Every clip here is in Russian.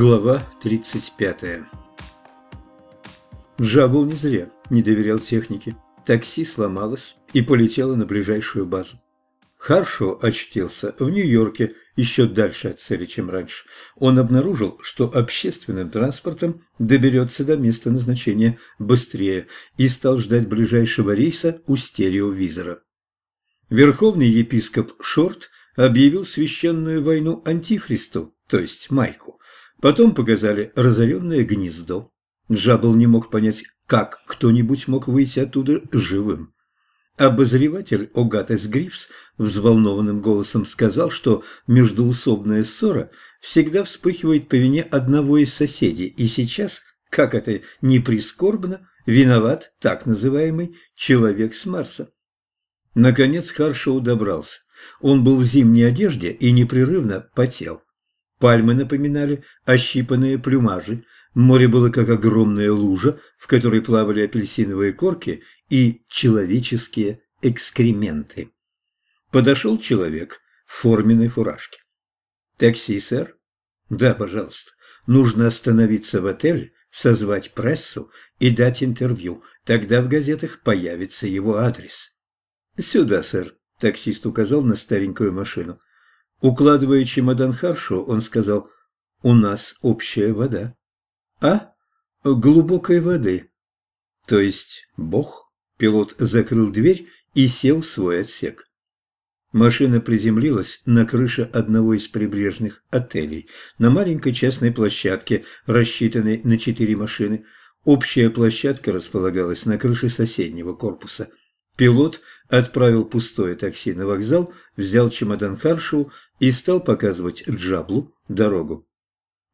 Глава 35 Джабл не зря не доверял технике. Такси сломалось и полетело на ближайшую базу. Харшо очутился в Нью-Йорке еще дальше от цели, чем раньше. Он обнаружил, что общественным транспортом доберется до места назначения быстрее и стал ждать ближайшего рейса у стереовизора. Верховный епископ Шорт объявил священную войну Антихристу, то есть Майку. Потом показали разоренное гнездо. Джабл не мог понять, как кто-нибудь мог выйти оттуда живым. Обозреватель Огатес Грифс взволнованным голосом сказал, что междуусобная ссора всегда вспыхивает по вине одного из соседей, и сейчас, как это ни прискорбно, виноват так называемый «человек с Марса». Наконец Харшоу добрался. Он был в зимней одежде и непрерывно потел. Пальмы напоминали ощипанные плюмажи, море было как огромная лужа, в которой плавали апельсиновые корки и человеческие экскременты. Подошел человек в форменной фуражке. «Такси, сэр?» «Да, пожалуйста. Нужно остановиться в отеле, созвать прессу и дать интервью. Тогда в газетах появится его адрес». «Сюда, сэр», – таксист указал на старенькую машину. Укладывая чемодан Харшу, он сказал, «У нас общая вода». «А? Глубокой воды». «То есть Бог?» Пилот закрыл дверь и сел в свой отсек. Машина приземлилась на крыше одного из прибрежных отелей, на маленькой частной площадке, рассчитанной на четыре машины. Общая площадка располагалась на крыше соседнего корпуса. Пилот отправил пустое такси на вокзал, взял чемодан Харшоу и стал показывать Джаблу дорогу.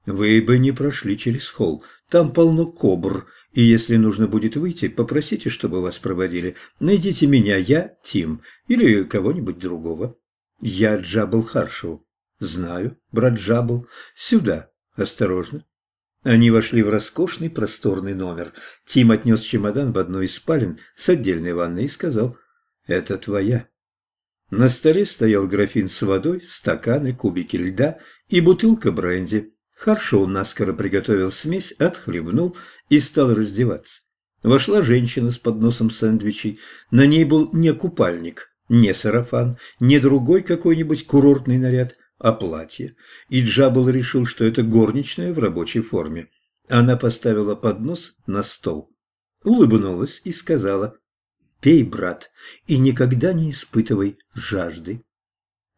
«Вы бы не прошли через холл, там полно кобр, и если нужно будет выйти, попросите, чтобы вас проводили. Найдите меня, я Тим, или кого-нибудь другого. Я Джабл Харшоу. Знаю, брат Джабл. Сюда, осторожно». Они вошли в роскошный просторный номер. Тим отнес чемодан в одну из спален с отдельной ванной и сказал «Это твоя». На столе стоял графин с водой, стаканы, кубики льда и бутылка бренди. Харшоу наскоро приготовил смесь, отхлебнул и стал раздеваться. Вошла женщина с подносом сэндвичей. На ней был не купальник, не сарафан, не другой какой-нибудь курортный наряд, а платье. И Джабл решил, что это горничная в рабочей форме. Она поставила поднос на стол, улыбнулась и сказала «Пей, брат, и никогда не испытывай жажды».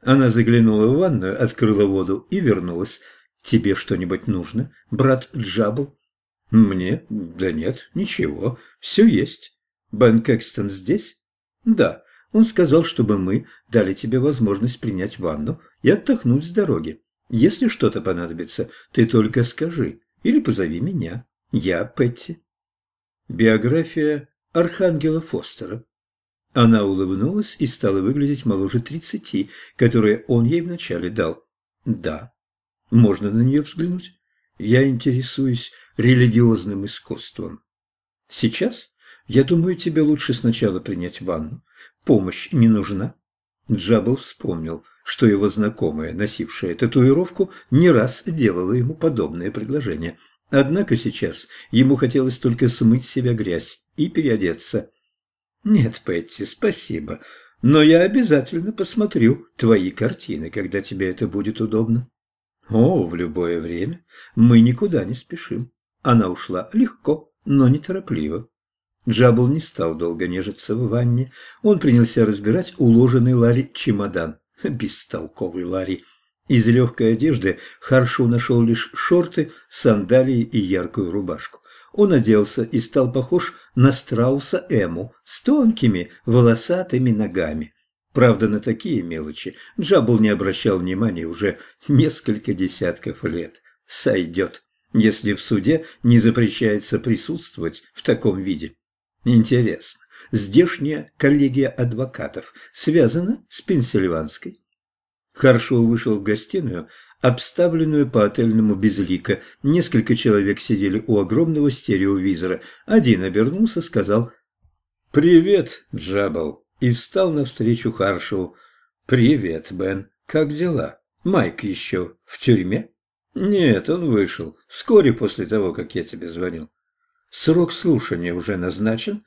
Она заглянула в ванную, открыла воду и вернулась. «Тебе что-нибудь нужно, брат Джабл?» «Мне? Да нет, ничего, все есть. Бен Кэкстон здесь?» «Да, он сказал, чтобы мы дали тебе возможность принять ванну и отдохнуть с дороги. Если что-то понадобится, ты только скажи или позови меня. Я Петти. Биография Архангела Фостера. Она улыбнулась и стала выглядеть моложе тридцати, которые он ей вначале дал. Да, можно на нее взглянуть. Я интересуюсь религиозным искусством. Сейчас, я думаю, тебе лучше сначала принять ванну. Помощь не нужна. Джабл вспомнил, что его знакомая, носившая татуировку, не раз делала ему подобное предложение. Однако сейчас ему хотелось только смыть с себя грязь и переодеться. «Нет, Петти, спасибо, но я обязательно посмотрю твои картины, когда тебе это будет удобно». «О, в любое время. Мы никуда не спешим». Она ушла легко, но неторопливо. Джабл не стал долго нежиться в ванне. Он принялся разбирать уложенный Ларри чемодан. Бестолковый Ларри. Из легкой одежды Харшу нашел лишь шорты, сандалии и яркую рубашку. Он оделся и стал похож на страуса Эму с тонкими волосатыми ногами. Правда, на такие мелочи Джабл не обращал внимания уже несколько десятков лет. Сойдет, если в суде не запрещается присутствовать в таком виде. Интересно, здешняя коллегия адвокатов связана с Пенсильванской? Харшоу вышел в гостиную, обставленную по отельному безлико. Несколько человек сидели у огромного стереовизора. Один обернулся, сказал «Привет, Джабал!» и встал навстречу Харшоу. «Привет, Бен. Как дела? Майк еще в тюрьме?» Нет, он вышел. Вскоре после того, как я тебе звонил. Срок слушания уже назначен?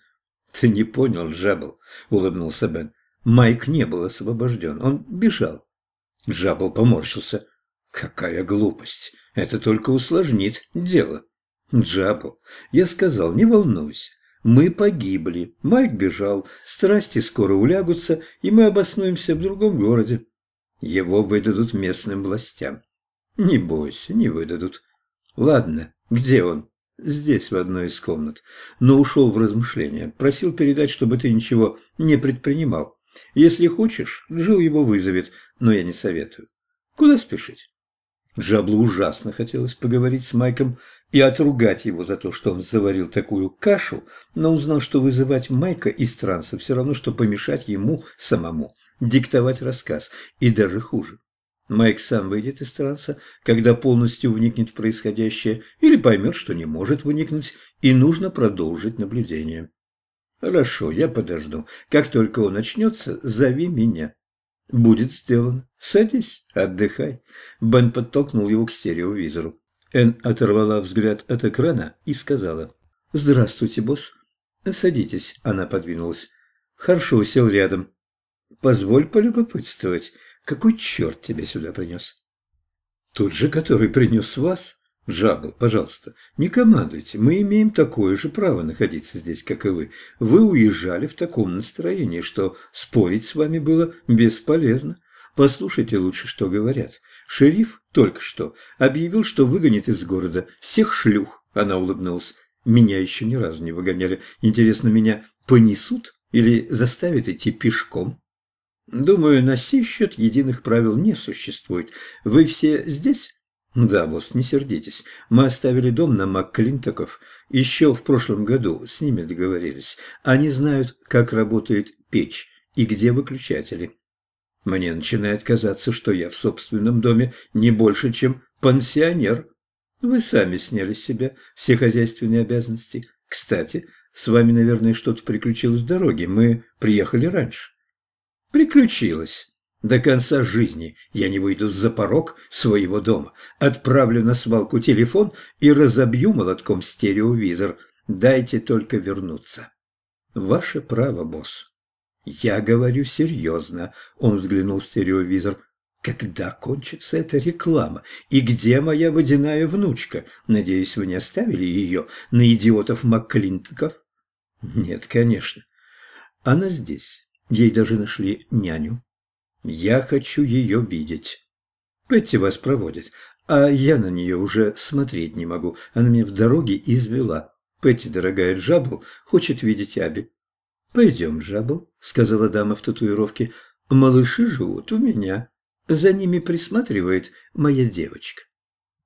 Ты не понял, Джабл, улыбнулся Бен. Майк не был освобожден, он бежал. Джабл поморщился. Какая глупость. Это только усложнит дело. Джабл, я сказал, не волнуйся. Мы погибли, Майк бежал, страсти скоро улягутся, и мы обоснуемся в другом городе. Его выдадут местным властям. Не бойся, не выдадут. Ладно, где он? Здесь, в одной из комнат. Но ушел в размышления. Просил передать, чтобы ты ничего не предпринимал. Если хочешь, Джилл его вызовет, но я не советую. Куда спешить? Джаблу ужасно хотелось поговорить с Майком и отругать его за то, что он заварил такую кашу, но он знал, что вызывать Майка из транса все равно, что помешать ему самому диктовать рассказ, и даже хуже. Майк сам выйдет из транса, когда полностью вникнет в происходящее, или поймет, что не может вникнуть, и нужно продолжить наблюдение. «Хорошо, я подожду. Как только он начнется, зови меня». «Будет сделано. Садись, отдыхай». Бен подтолкнул его к стереовизору. Энн оторвала взгляд от экрана и сказала. «Здравствуйте, босс». «Садитесь», – она подвинулась. Хорошо сел рядом. «Позволь полюбопытствовать, какой черт тебя сюда принес?» «Тот же, который принес вас?» Жабл, пожалуйста, не командуйте. Мы имеем такое же право находиться здесь, как и вы. Вы уезжали в таком настроении, что спорить с вами было бесполезно. Послушайте лучше, что говорят. Шериф только что объявил, что выгонит из города всех шлюх. Она улыбнулась. Меня еще ни разу не выгоняли. Интересно, меня понесут или заставят идти пешком? Думаю, на сей счет единых правил не существует. Вы все здесь? «Да, босс, не сердитесь. Мы оставили дом на МакКлинтоков. Еще в прошлом году с ними договорились. Они знают, как работает печь и где выключатели. Мне начинает казаться, что я в собственном доме не больше, чем пансионер. Вы сами сняли с себя все хозяйственные обязанности. Кстати, с вами, наверное, что-то приключилось с дороги. Мы приехали раньше». «Приключилось. До конца жизни я не выйду за порог своего дома, отправлю на свалку телефон и разобью молотком стереовизор. Дайте только вернуться. Ваше право, босс. Я говорю серьезно, он взглянул в стереовизор. Когда кончится эта реклама? И где моя водяная внучка? Надеюсь, вы не оставили ее на идиотов Макклинтоков? Нет, конечно. Она здесь. Ей даже нашли няню. Я хочу ее видеть. Петти вас проводит, а я на нее уже смотреть не могу. Она меня в дороге извела. Петти, дорогая Джабл, хочет видеть Аби. «Пойдем, Джабл», — сказала дама в татуировке. «Малыши живут у меня. За ними присматривает моя девочка».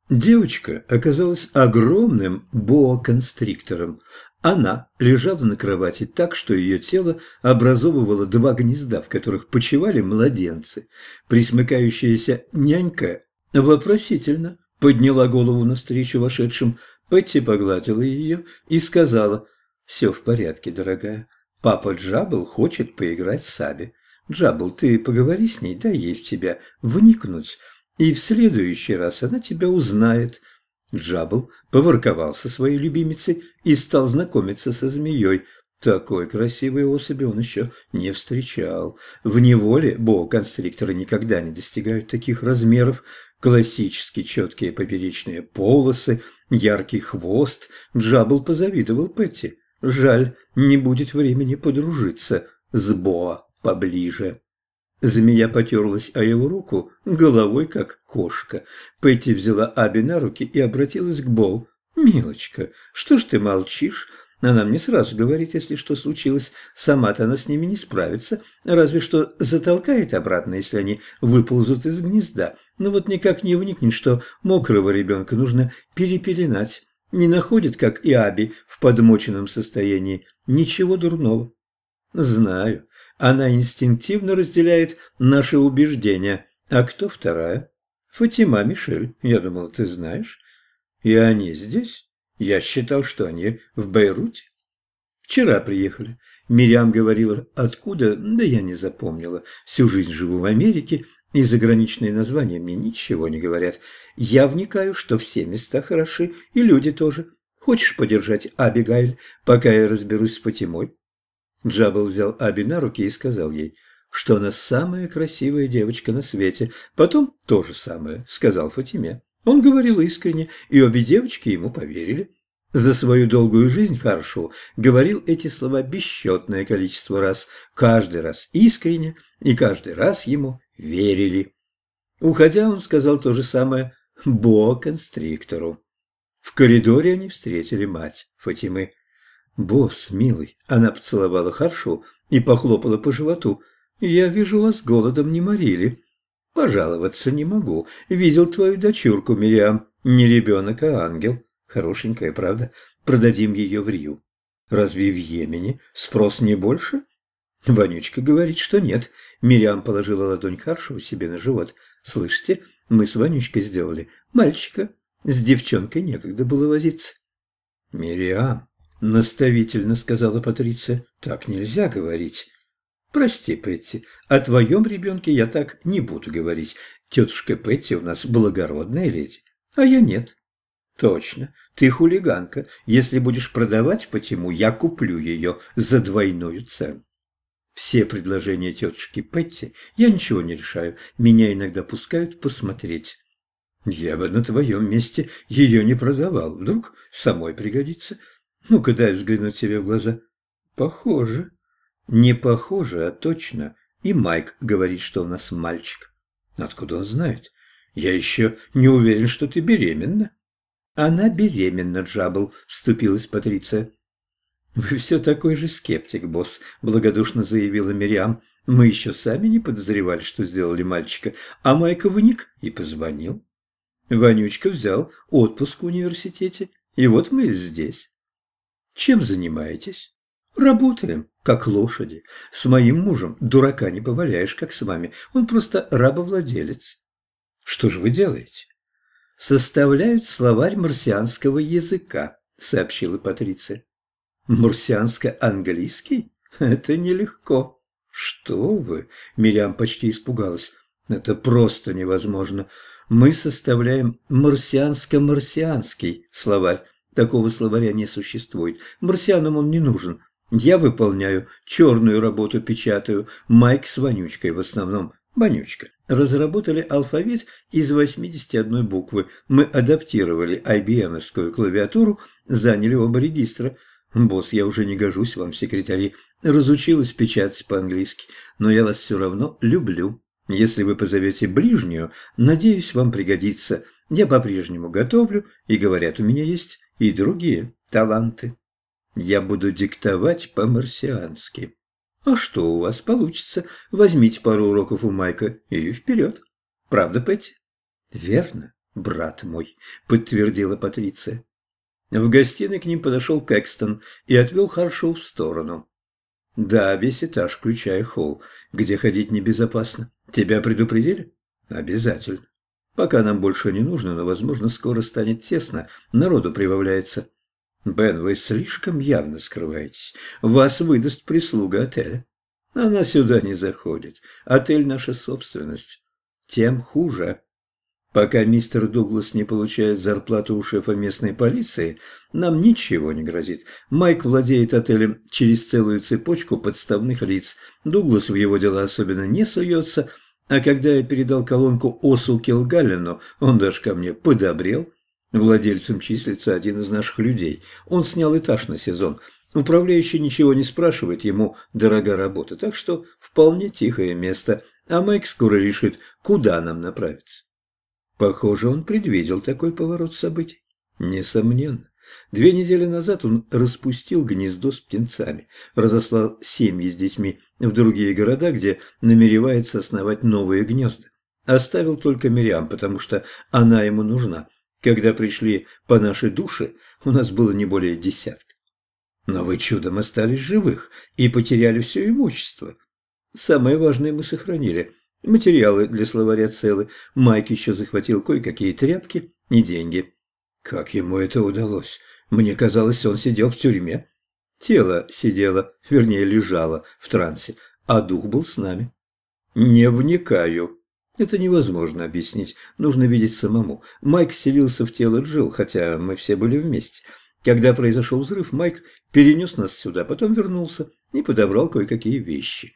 Девочка оказалась огромным боа-констриктором. Она лежала на кровати так, что ее тело образовывало два гнезда, в которых почивали младенцы. Присмыкающаяся нянька вопросительно подняла голову навстречу вошедшим. Петти погладила ее и сказала «Все в порядке, дорогая. Папа Джабл хочет поиграть с Аби. Джабл, ты поговори с ней, дай ей в тебя вникнуть, и в следующий раз она тебя узнает». Джабл поворковал со своей любимицей и стал знакомиться со змеей. Такой красивой особи он еще не встречал. В неволе боа-констрикторы никогда не достигают таких размеров. Классически четкие поперечные полосы, яркий хвост. Джабл позавидовал Петти. Жаль, не будет времени подружиться с боа поближе. Змея потерлась о его руку, головой как кошка. Петти взяла Аби на руки и обратилась к Боу. «Милочка, что ж ты молчишь? Она мне сразу говорит, если что случилось. Сама-то она с ними не справится, разве что затолкает обратно, если они выползут из гнезда. Но вот никак не вникнет, что мокрого ребенка нужно перепеленать. Не находит, как и Аби, в подмоченном состоянии. Ничего дурного». «Знаю». Она инстинктивно разделяет наши убеждения. А кто вторая? Фатима Мишель, я думал, ты знаешь. И они здесь? Я считал, что они в Бейруте. Вчера приехали. Мириам говорила, откуда, да я не запомнила. Всю жизнь живу в Америке, и заграничные названия мне ничего не говорят. Я вникаю, что все места хороши, и люди тоже. Хочешь подержать Абигайль, пока я разберусь с Фатимой?» Джабл взял Аби на руки и сказал ей, что она самая красивая девочка на свете. Потом то же самое сказал Фатиме. Он говорил искренне, и обе девочки ему поверили. За свою долгую жизнь Харшу говорил эти слова бесчетное количество раз, каждый раз искренне, и каждый раз ему верили. Уходя, он сказал то же самое Бо-констриктору. В коридоре они встретили мать Фатимы. «Босс, милый!» Она поцеловала Харшу и похлопала по животу. «Я вижу, вас голодом не морили. Пожаловаться не могу. Видел твою дочурку, Мириам. Не ребенок, а ангел. Хорошенькая, правда? Продадим ее в Рию. Разве в Йемене спрос не больше?» Вонючка говорит, что нет. Мириам положила ладонь Харшеву себе на живот. «Слышите, мы с Вонючкой сделали мальчика. С девчонкой некогда было возиться». «Мириам», — наставительно сказала Патриция, — «так нельзя говорить». «Прости, Петти, о твоем ребенке я так не буду говорить. Тетушка Петти у нас благородная леди, а я нет». «Точно, ты хулиганка. Если будешь продавать Патиму, я куплю ее за двойную цену». Все предложения тетушки Петти я ничего не решаю. Меня иногда пускают посмотреть. Я бы на твоем месте ее не продавал. Вдруг самой пригодится. Ну-ка дай взглянуть себе в глаза. Похоже. Не похоже, а точно. И Майк говорит, что у нас мальчик. Откуда он знает? Я еще не уверен, что ты беременна. Она беременна, Джабл, вступилась Патриция. «Вы все такой же скептик, босс», – благодушно заявила Мириам. «Мы еще сами не подозревали, что сделали мальчика, а Майка вник и позвонил. Ванючка взял отпуск в университете, и вот мы здесь. Чем занимаетесь?» «Работаем, как лошади. С моим мужем дурака не поваляешь, как с вами. Он просто рабовладелец». «Что же вы делаете?» «Составляют словарь марсианского языка», – сообщила Патриция. Марсианско-английский? Это нелегко. Что вы? Мириам почти испугалась. Это просто невозможно. Мы составляем марсианско-марсианский словарь. Такого словаря не существует. Марсианам он не нужен. Я выполняю черную работу, печатаю. Майк с Вонючкой в основном. Вонючка. Разработали алфавит из 81 буквы. Мы адаптировали IBM-овскую клавиатуру, заняли оба регистра – «Босс, я уже не гожусь вам, секретари. Разучилась печатать по-английски, но я вас все равно люблю. Если вы позовете ближнюю, надеюсь, вам пригодится. Я по-прежнему готовлю, и, говорят, у меня есть и другие таланты. Я буду диктовать по-марсиански. А что у вас получится? Возьмите пару уроков у Майка и вперед. Правда, Петти?» «Верно, брат мой», — подтвердила Патриция. В гостиной к ним подошел Кэкстон и отвел Харшоу в сторону. «Да, весь этаж, включая холл, где ходить небезопасно. Тебя предупредили?» «Обязательно. Пока нам больше не нужно, но, возможно, скоро станет тесно, народу прибавляется». «Бен, вы слишком явно скрываетесь. Вас выдаст прислуга отеля». «Она сюда не заходит. Отель – наша собственность. Тем хуже». Пока мистер Дуглас не получает зарплату у шефа местной полиции, нам ничего не грозит. Майк владеет отелем через целую цепочку подставных лиц. Дуглас в его дела особенно не суется, а когда я передал колонку Осу Келгаллену, он даже ко мне подобрел. Владельцем числится один из наших людей. Он снял этаж на сезон. Управляющий ничего не спрашивает, ему дорога работа, так что вполне тихое место. А Майк скоро решит, куда нам направиться. Похоже, он предвидел такой поворот событий. Несомненно. Две недели назад он распустил гнездо с птенцами, разослал семьи с детьми в другие города, где намеревается основать новые гнезда. Оставил только Мириам, потому что она ему нужна. Когда пришли по нашей душе, у нас было не более десятка. Но вы чудом остались живых и потеряли все имущество. Самое важное мы сохранили – Материалы для словаря целы. Майк еще захватил кое-какие тряпки и деньги. Как ему это удалось? Мне казалось, он сидел в тюрьме. Тело сидело, вернее, лежало в трансе, а дух был с нами. Не вникаю. Это невозможно объяснить, нужно видеть самому. Майк селился в тело Джилл, хотя мы все были вместе. Когда произошел взрыв, Майк перенес нас сюда, потом вернулся и подобрал кое-какие вещи.